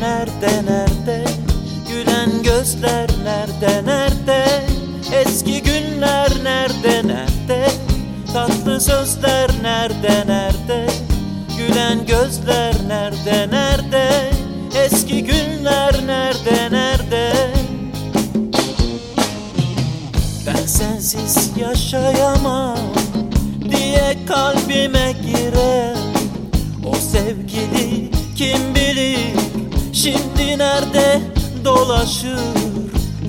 nerede nerede? Gülen gözler nerede nerede? Eski günler nerede nerede? Tatlı sözler nerede nerede? Gülen gözler nerede nerede? Eski günler nerede nerede? Ben sensiz yaşayamam diye kalbime girer. O sevgili kim bilir şimdi nerede dolaşır?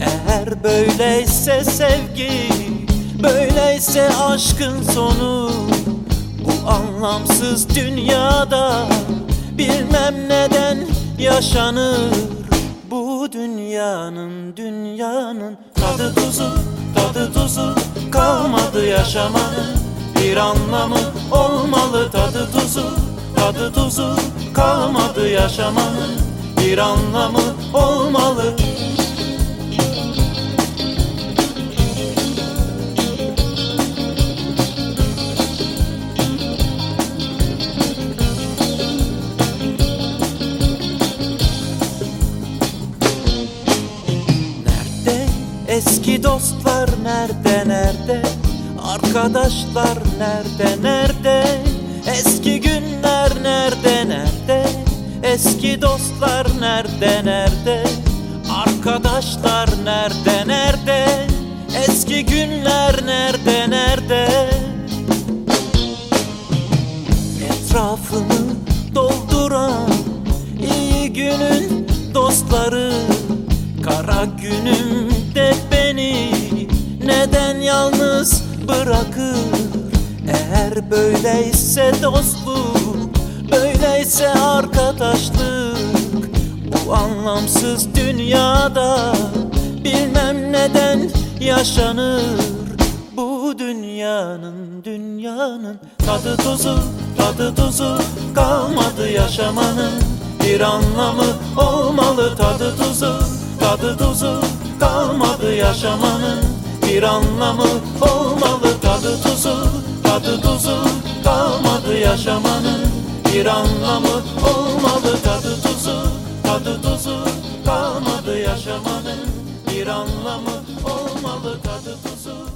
Eğer böyleyse sevgi böyleyse aşkın sonu. Bu anlamsız dünyada bilmem neden yaşanır. Bu dünyanın dünyanın tadı tuzu tadı tuzu kalmadı yaşamanın. Bir anlamı olmalı tadı tuzu Tadı tuzu kalmadı yaşamanın Bir anlamı olmalı. Eski dostlar nerede? Nerede? Arkadaşlar nerede? Nerede Eski dostlar nerede nerede? Arkadaşlar nerede nerede? Eski günler nerede nerede? Etrafımı dolduran iyi günün dostları. Kara günümde beni neden yalnız bırakır? Eğer böyleyse dostluk Böyleyse arkadaşlık. Bu anlamsız dünyada Bilmem neden yaşanır. Bu dünyanın dünyanın Tadı tuzu tadı tuzu. Kalmadı yaşamanın Bir anlamı olmalı. Tadı tuzu Tadı tuzu. Kalmadı yaşamanın bir anlamı olmalı. Tadı tuzu Bir anlamı olmalı. Tadı tuzu Tadı tuzu kalmadı yaşamanın. Bir anlamı olmalı. Tadı tuzu